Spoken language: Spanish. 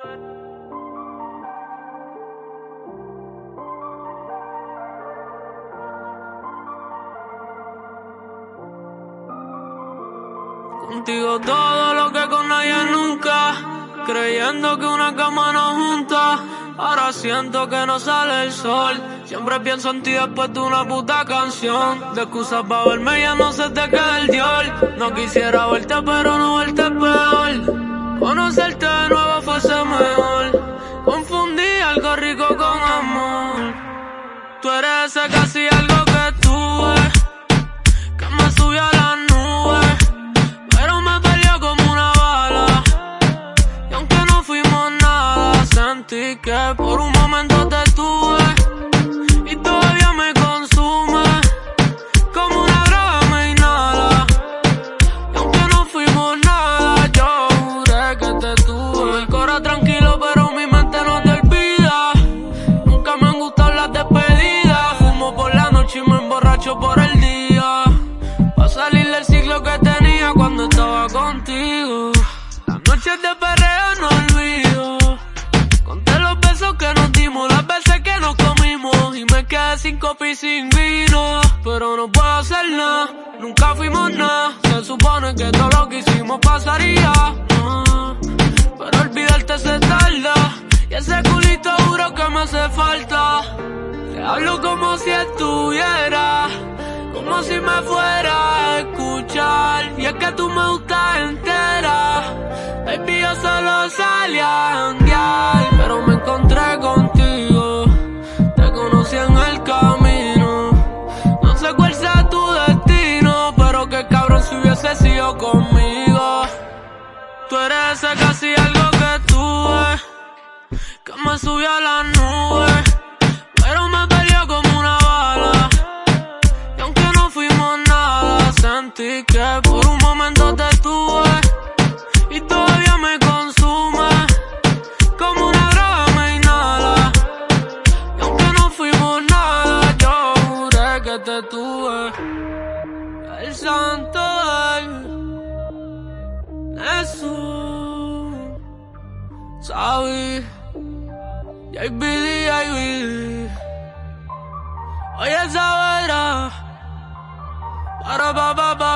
Contigo todo lo que con nadie nunca, creyendo que una cama nos junta. Ahora siento que no sale el sol. Siempre pienso en ti después de una puta canción. De excusas para verme ya no se te queda el diol. No quisiera verte, pero no verte peor. Ese casi algo que tuve. Que me subió a la nube. Pero me peleó como una bala. Y aunque no fuimos nada, sentí que por un momento noches de perreo no olvido. Conté los besos que nos dimos, las veces que nos comimos. Y me quedé sin copa y sin vino. Pero no puedo hacer nada, nunca fuimos nada. Se supone que todo lo que hicimos pasaría. ah. Pero olvidarte se tarda. Y ese culito duro que me hace falta. Te hablo como si estuviera. Como si me fuera a escuchar. Y es que tú me gustas Pero me encontré contigo. Te conocí en el camino. No sé cuál sea tu destino. Pero qué cabrón si hubiese sido conmigo. Tú eres casi algo que tuve. Que me subió a la nube. Pero me peleó como una bala. Y aunque no fuimos nada, sentí que por un momento te tuve. Que te tuve. El santo del Jesús. Sabí. JBD, JBD. Hoy esa vera. Para papá.